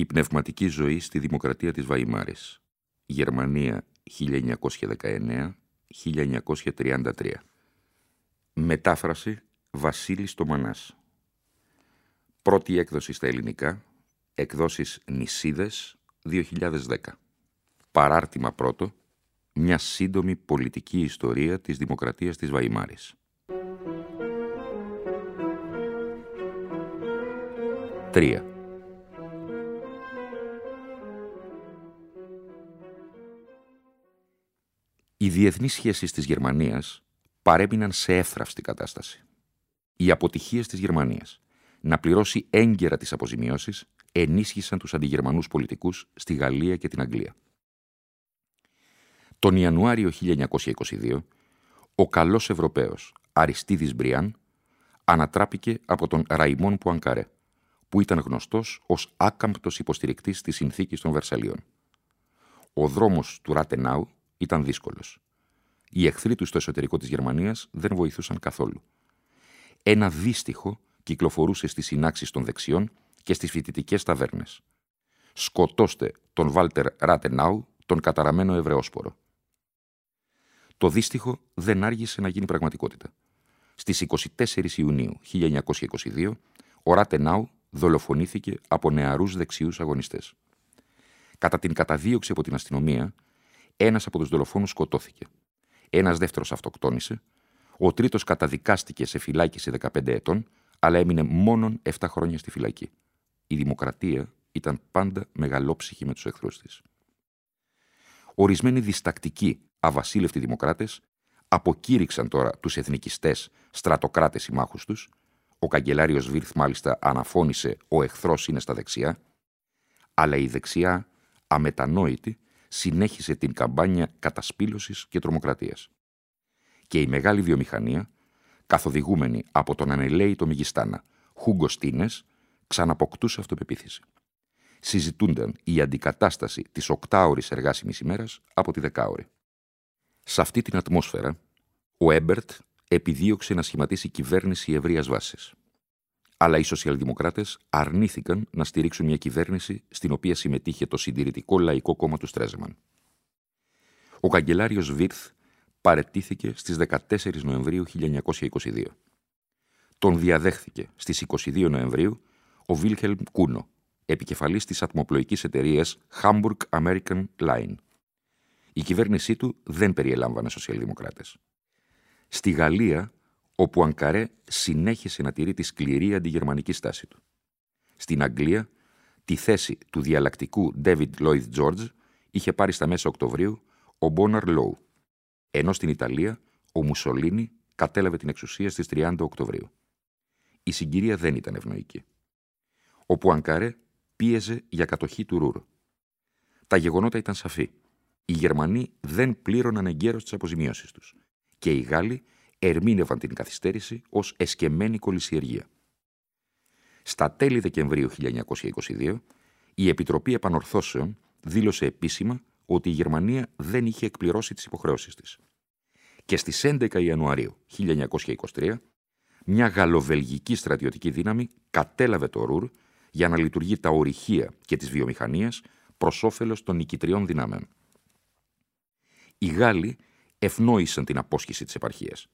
η πνευματική ζωή στη Δημοκρατία της Βαϊμάρης. Γερμανία 1919-1933. Μετάφραση Βασίλης Τομανάς. Πρώτη έκδοση στα ελληνικά. Εκδόσεις Νησίδες 2010. Παράρτημα πρώτο. Μια σύντομη πολιτική ιστορία της Δημοκρατίας της Βαϊμάρης. 3. Οι διεθνείς σχέσεις της Γερμανίας παρέμειναν σε εύθραυστη κατάσταση. Οι αποτυχίες της Γερμανίας να πληρώσει έγκαιρα τις αποζημιώσεις ενίσχυσαν τους αντιγερμανούς πολιτικούς στη Γαλλία και την Αγγλία. Τον Ιανουάριο 1922, ο καλός Ευρωπαίος Αριστίδης Μπριάν ανατράπηκε από τον Ραϊμόν Πουανκαρέ, που ήταν γνωστός ως άκαμπτος υποστηρικτής της συνθήκης των Βερσαλίων. Ο δρόμος του Ράτενάου ήταν δύσκολος. Οι εχθροί του στο εσωτερικό της Γερμανίας δεν βοηθούσαν καθόλου. Ένα δύστιχο κυκλοφορούσε στις συνάξεις των δεξιών και στις φοιτητικές ταβέρνες. Σκοτώστε τον Βάλτερ Ράτενάου, τον καταραμένο Εβραιόσπορο. Το δύστιχο δεν άργησε να γίνει πραγματικότητα. Στις 24 Ιουνίου 1922, ο Ράτενάου δολοφονήθηκε από νεαρούς δεξιούς αγωνιστές. Κατά την καταδίωξη από την αστυνομία, ένας από τους δολοφόνους σκοτώθηκε. Ένας δεύτερος αυτοκτόνησε. Ο τρίτος καταδικάστηκε σε φυλάκιση 15 ετών, αλλά έμεινε μόνον 7 χρόνια στη φυλακή. Η δημοκρατία ήταν πάντα μεγαλόψυχη με τους εχθρούς της. Ορισμένοι διστακτικοί, αβασίλευτοι δημοκράτες αποκήρυξαν τώρα τους εθνικιστές στρατοκράτες συμμάχους τους. Ο καγκελάριος Βίρθ μάλιστα αναφώνησε «Ο εχθρός είναι στα δεξιά», αλλά η δεξιά, αμετανόητη, συνέχισε την καμπάνια κατασπήλωσης και τρομοκρατίας. Και η μεγάλη βιομηχανία, καθοδηγούμενη από τον ανελαίητο Μιγιστάνα Χούγκο Στίνες, ξαναποκτούσε αυτοπεποίθηση. Συζητούνταν η αντικατάσταση της οκτάωρης εργάσιμης ημέρας από τη δεκάωρη. Σε αυτή την ατμόσφαιρα, ο Έμπερτ επιδίωξε να σχηματίσει κυβέρνηση ευρείας βάσης. Αλλά οι σοσιαλδημοκράτες αρνήθηκαν να στηρίξουν μια κυβέρνηση στην οποία συμμετείχε το συντηρητικό λαϊκό κόμμα του Στρέζεμαν. Ο καγκελάριος Βίρθ παρετήθηκε στις 14 Νοεμβρίου 1922. Τον διαδέχθηκε στις 22 Νοεμβρίου ο Βίλχελμ Κούνο, επικεφαλής της ατμοπλοϊκής εταιρείας Hamburg American Line. Η κυβέρνησή του δεν περιελάμβανε σοσιαλδημοκράτες. Στη Γαλλία ο Πουανκαρέ συνέχισε να τηρεί τη σκληρή αντιγερμανική στάση του. Στην Αγγλία, τη θέση του διαλλακτικού David Lloyd George είχε πάρει στα μέσα Οκτωβρίου ο Μπόναρ Λόου, ενώ στην Ιταλία ο Μουσολίνη κατέλαβε την εξουσία στις 30 Οκτωβρίου. Η συγκυρία δεν ήταν ευνοϊκή. Ο Πουανκαρέ πίεζε για κατοχή του Ρούρ. Τα γεγονότα ήταν σαφή. Οι Γερμανοί δεν πλήρωναν εγκαίρως τις αποζημιώσεις τους και οι Γάλλοι ερμήνευαν την καθυστέρηση ως εσκεμμένη κολυσιεργία. Στα τέλη Δεκεμβρίου 1922, η Επιτροπή Επανορθώσεων δήλωσε επίσημα ότι η Γερμανία δεν είχε εκπληρώσει τις υποχρεώσεις της. Και στις 11 Ιανουαρίου 1923, μια γαλλοβελγική στρατιωτική δύναμη κατέλαβε το Ρούρ για να λειτουργεί τα ορυχεία και τις βιομηχανίες προς όφελος των νικητριών δυνάμεων. Οι Γάλλοι ευνόησαν την απόσχηση της επαρχίας.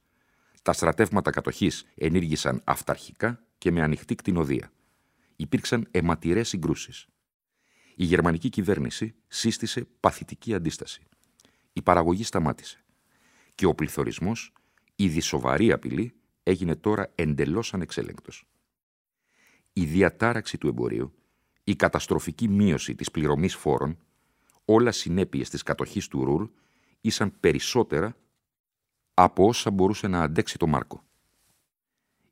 Τα στρατεύματα κατοχής ενήργησαν αυταρχικά και με ανοιχτή κτηνοδία. Υπήρξαν αιματηρές συγκρούσεις. Η γερμανική κυβέρνηση σύστησε παθητική αντίσταση. Η παραγωγή σταμάτησε. Και ο πληθωρισμός, η σοβαρή απειλή, έγινε τώρα εντελώς ανεξέλεγκτος. Η διατάραξη του εμπορίου, η καταστροφική μείωση της πληρωμής φόρων, όλα συνέπειες της κατοχής του Ρουρ, ήσαν περισσότερα από όσα μπορούσε να αντέξει το Μάρκο.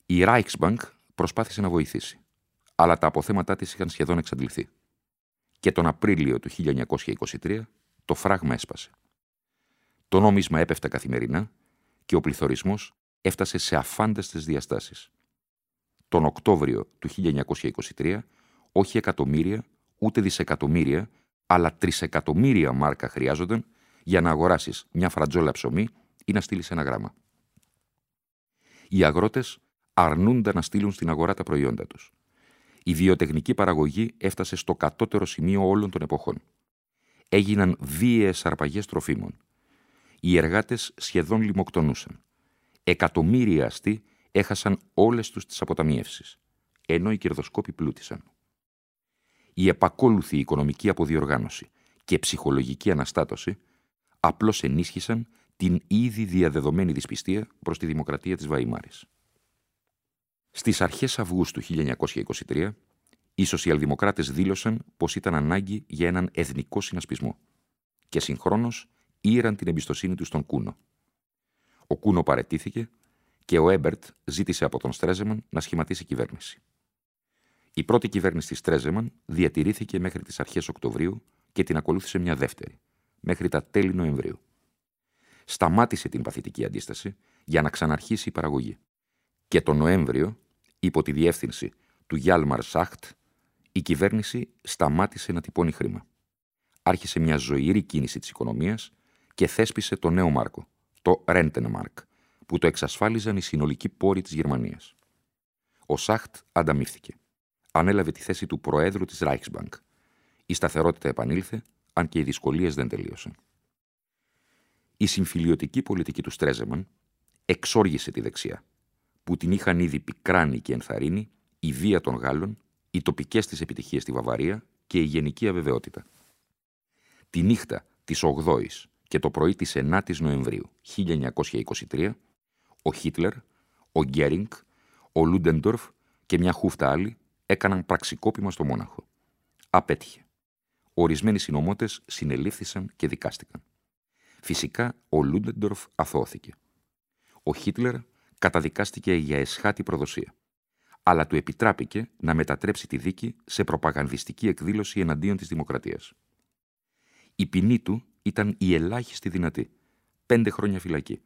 Η Reichsbank προσπάθησε να βοηθήσει, αλλά τα αποθέματά της είχαν σχεδόν εξαντληθεί. Και τον Απρίλιο του 1923 το φράγμα έσπασε. Το νόμισμα έπεφτε καθημερινά και ο πληθωρισμός έφτασε σε αφάνταστες διαστάσεις. Τον Οκτώβριο του 1923 όχι εκατομμύρια, ούτε δισεκατομμύρια, αλλά τρισεκατομμύρια μάρκα χρειάζονταν για να αγοράσεις μια φρατζόλα ψωμί ή να στείλεις ένα γράμμα. Οι αγρότες αρνούνταν να στείλουν στην αγορά τα προϊόντα τους. Η βιοτεχνική παραγωγή έφτασε στο κατώτερο σημείο όλων των εποχών. Έγιναν βίαιες αρπαγές τροφίμων. Οι εργάτες σχεδόν λιμοκτονούσαν. Εκατομμύρια αστεί έχασαν όλες τους τις αποταμιεύσεις, ενώ οι κερδοσκόποι πλούτησαν. Η επακόλουθη οικονομική αποδιοργάνωση και ψυχολογική αναστάτωση απλώς ενίσχυσαν την ήδη διαδεδομένη δυσπιστία προς τη δημοκρατία της Βαϊμάρης. Στις αρχές Αυγούστου 1923, οι σοσιαλδημοκράτες δήλωσαν πως ήταν ανάγκη για έναν εθνικό συνασπισμό και συγχρόνως ήραν την εμπιστοσύνη τους στον Κούνο. Ο Κούνο παρετήθηκε και ο Έμπερτ ζήτησε από τον Στρέζεμαν να σχηματίσει κυβέρνηση. Η πρώτη κυβέρνηση της Στρέζεμαν διατηρήθηκε μέχρι τις αρχές Οκτωβρίου και την ακολούθησε μια δεύτερη, μέχρι τα τέλη Νοεμβρίου. Σταμάτησε την παθητική αντίσταση για να ξαναρχίσει η παραγωγή. Και τον Νοέμβριο, υπό τη διεύθυνση του Γιάλμαρ Σάχτ, η κυβέρνηση σταμάτησε να τυπώνει χρήμα. Άρχισε μια ζωηρή κίνηση της οικονομίας και θέσπισε το νέο μάρκο, το Rentenmark, που το εξασφάλιζαν οι συνολικοί πόροι της Γερμανίας. Ο Σάχτ ανταμείφθηκε. Ανέλαβε τη θέση του Προέδρου της Reichsbank. Η σταθερότητα επανήλθε, αν και οι δυσκολίες δεν τελείωσαν. Η συμφιλιωτική πολιτική του Στρέζεμαν εξόργησε τη δεξιά, που την είχαν ήδη πικράνει και ενθαρρύνει η βία των Γάλλων, οι τοπικές της επιτυχίες στη Βαβαρία και η γενική αβεβαιότητα. Τη νύχτα της 8η και το πρωί της 9η Νοεμβρίου 1923, ο Χίτλερ, ο Γκέρινγκ, ο Λούντεντορφ και μια χούφτα άλλη έκαναν πραξικόπημα στο Μόναχο. Απέτυχε. Ορισμένοι συνωμότες συνελήφθησαν και δικάστηκαν. Φυσικά, ο Λούντεντορφ αθώθηκε. Ο Χίτλερ καταδικάστηκε για εσχάτη προδοσία. Αλλά του επιτράπηκε να μετατρέψει τη δίκη σε προπαγανδιστική εκδήλωση εναντίον της δημοκρατίας. Η ποινή του ήταν η ελάχιστη δυνατή. Πέντε χρόνια φυλακή.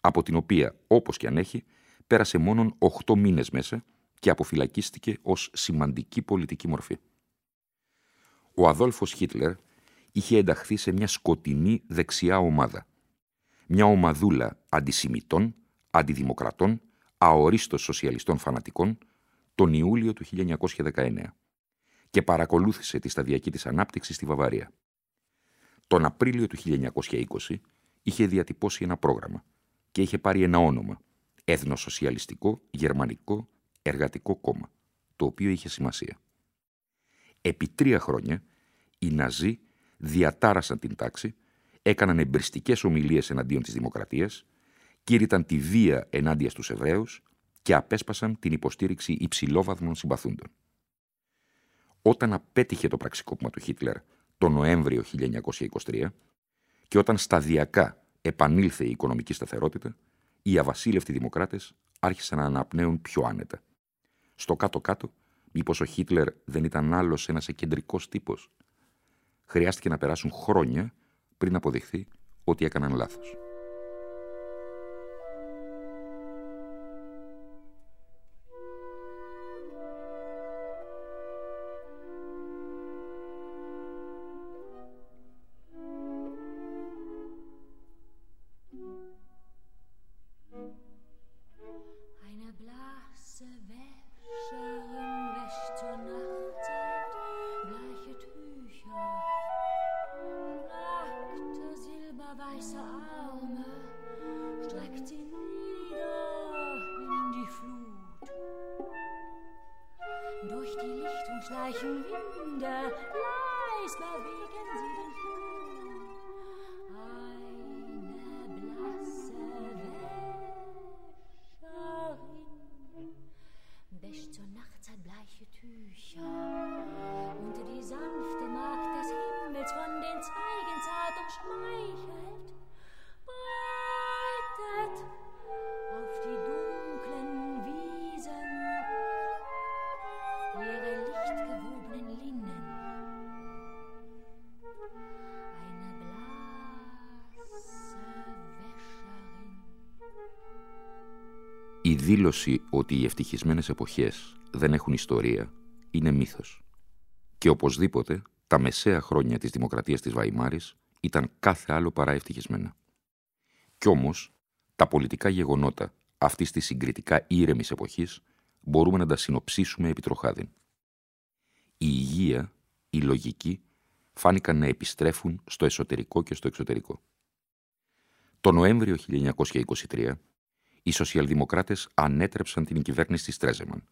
Από την οποία, όπως και αν έχει, πέρασε μόνον οχτώ μήνες μέσα και αποφυλακίστηκε ως σημαντική πολιτική μορφή. Ο Αδόλφος Χίτλερ είχε ενταχθεί σε μια σκοτεινή δεξιά ομάδα. Μια ομαδούλα αντισημιτών, αντιδημοκρατών, αορίστως σοσιαλιστών φανατικών, τον Ιούλιο του 1919 και παρακολούθησε τη σταδιακή της ανάπτυξη στη Βαβαρία. Τον Απρίλιο του 1920 είχε διατυπώσει ένα πρόγραμμα και είχε πάρει ένα όνομα, Εθνοσοσιαλιστικό Γερμανικό Εργατικό Κόμμα, το οποίο είχε σημασία. Επί τρία χρόνια, οι Ναζί διατάρασαν την τάξη, έκαναν εμπριστικέ ομιλίες εναντίον της δημοκρατίας, κήρυταν τη βία ενάντια στους Εβραίους και απέσπασαν την υποστήριξη υψηλόβαθμων συμπαθούντων. Όταν απέτυχε το πραξικόπημα του Χίτλερ το Νοέμβριο 1923 και όταν σταδιακά επανήλθε η οικονομική σταθερότητα, οι αβασίλευτοι δημοκράτες άρχισαν να αναπνέουν πιο άνετα. Στο κάτω-κάτω, μήπως ο Χίτλερ δεν ήταν άλλος ένας εκεντρικός τύπος χρειάστηκε να περάσουν χρόνια πριν αποδειχθεί ότι έκαναν λάθος. Durch die Licht gleichen Winde Η δήλωση ότι οι ευτυχισμένες εποχές δεν έχουν ιστορία είναι μύθος. Και οπωσδήποτε τα μεσαία χρόνια της δημοκρατίας της Βαϊμάρης ήταν κάθε άλλο παρά ευτυχισμένα. Κι όμως, τα πολιτικά γεγονότα αυτής της συγκριτικά ήρεμης εποχής μπορούμε να τα συνοψίσουμε επί τροχάδιν. Η υγεία, η λογική, φάνηκαν να επιστρέφουν στο εσωτερικό και στο εξωτερικό. Το Νοέμβριο 1923, οι σοσιαλδημοκράτες ανέτρεψαν την κυβέρνηση της Τρέζεμαν,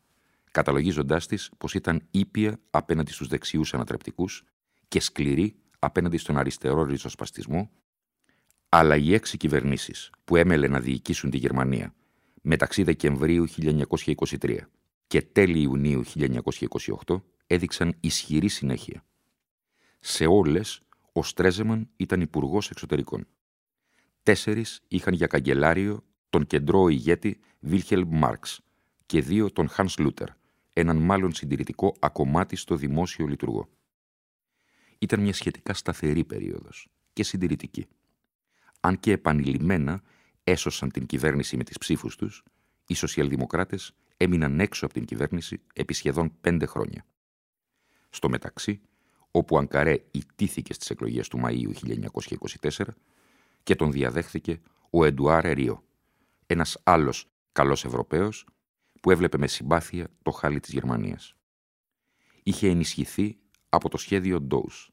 καταλογίζοντάς της πως ήταν ήπια απέναντι στους δεξιούς ανατρεπτικούς και σκληρή απέναντι στον αριστερό ριζοσπαστισμό, αλλά οι έξι κυβερνήσεις που έμελε να διοικήσουν τη Γερμανία μεταξύ Δεκεμβρίου 1923 και τέλη Ιουνίου 1928 έδειξαν ισχυρή συνέχεια. Σε όλες, ο Στρέζεμαν ήταν υπουργός εξωτερικών. Τέσσερις είχαν για καγκελάριο τον κεντρό ηγέτη Βίλχελμ Μάρξ και δύο τον Χάνς Λούτερ, έναν μάλλον συντηρητικό ακομμάτι στο δημόσιο λειτουργό. Ήταν μια σχετικά σταθερή περίοδος και συντηρητική. Αν και επανειλημμένα έσωσαν την κυβέρνηση με τις ψήφους τους, οι σοσιαλδημοκράτες έμειναν έξω από την κυβέρνηση επί σχεδόν πέντε χρόνια. Στο μεταξύ, όπου ο Ανκαρέ ιτήθηκε στις εκλογές του Μαΐου 1924 και τον διαδέχθηκε ο Εντουάρ Ερίο, ένας άλλος καλός Ευρωπαίος που έβλεπε με συμπάθεια το χάλι της Γερμανίας. Είχε ενισχυθεί από το σχέδιο Dawes,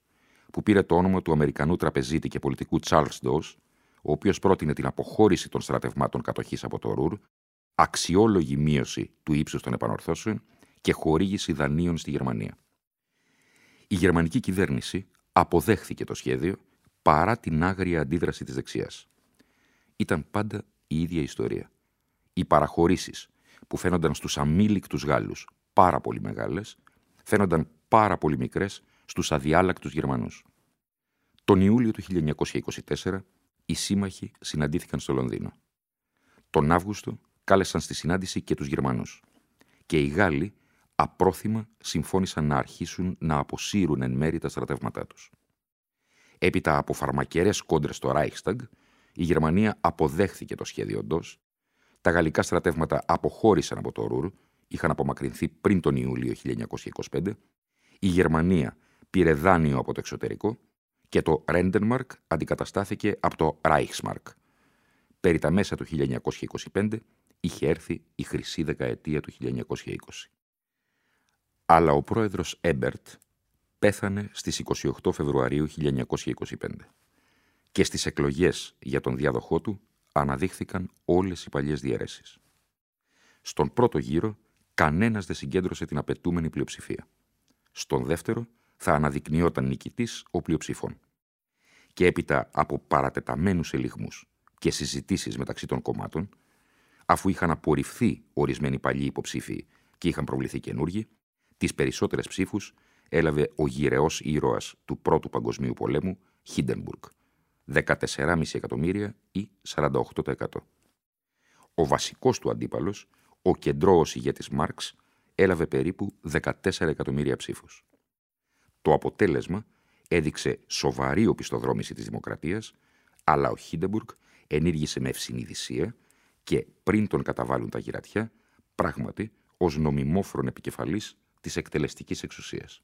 που πήρε το όνομα του Αμερικανού τραπεζίτη και πολιτικού Charles Dawes, ο οποίος πρότεινε την αποχώρηση των στρατευμάτων κατοχής από το Ρουρ, αξιόλογη μείωση του ύψους των επανορθώσεων και χορήγηση δανείων στη Γερμανία. Η γερμανική κυβέρνηση αποδέχθηκε το σχέδιο παρά την άγρια αντίδραση της δεξιάς. Ήταν πάντα η ίδια ιστορία. Οι παραχωρήσεις που φαίνονταν στους αμήλικτους Γάλλους πάρα πολύ μεγάλες, φαίνονταν πάρα πολύ μικρές στους αδιάλακτους Γερμανούς. Τον Ιούλιο του 1924 οι σύμμαχοι συναντήθηκαν στο Λονδίνο. Τον Αύγουστο κάλεσαν στη συνάντηση και τους Γερμανούς. Και οι Γάλλοι απρόθυμα συμφώνησαν να αρχίσουν να αποσύρουν εν μέρη τα στρατεύματά τους. Έπειτα από φαρμακερές κόντρες στο Reichstag, η Γερμανία αποδέχθηκε το σχέδιο εντός. Τα γαλλικά στρατεύματα αποχώρησαν από το Ρουρ, είχαν απομακρυνθεί πριν τον Ιούλιο 1925. Η Γερμανία πήρε δάνειο από το εξωτερικό και το Ρέντενμαρκ αντικαταστάθηκε από το Reichsmark. Περί τα μέσα του 1925 είχε έρθει η χρυσή δεκαετία του 1920. Αλλά ο πρόεδρος Έμπερτ πέθανε στις 28 Φεβρουαρίου 1925 και στις εκλογές για τον διάδοχό του αναδείχθηκαν όλες οι παλιές διαιρέσεις. Στον πρώτο γύρο κανένας δεν συγκέντρωσε την απαιτούμενη πλειοψηφία. Στον δεύτερο θα αναδεικνυόταν νικητής ο πλειοψηφών. Και έπειτα από παρατεταμένους ελιγμούς και συζητήσεις μεταξύ των κομμάτων, αφού είχαν απορριφθεί ορισμένοι παλιοί υποψήφοι και είχαν προβληθεί καινούργοι, τις περισσότερες ψήφους έλαβε ο γυρεός ήρωας του Πρώτου Παγκοσμίου Πολέμου, Χίντενμπουργκ, 14,5 εκατομμύρια ή 48%. Ο βασικός του αντίπαλος, ο κεντρώος ηγέτης Μάρξ, έλαβε περίπου 14 εκατομμύρια ψήφους. Το αποτέλεσμα έδειξε σοβαρή οπισθοδρόμηση της δημοκρατίας, αλλά ο Χίντεμπουργκ ενήργησε με ευσυνειδησία και πριν τον καταβάλουν τα γυρατιά, πράγματι ως νομιμόφρον επικεφαλής της εκτελεστικής εξουσίας.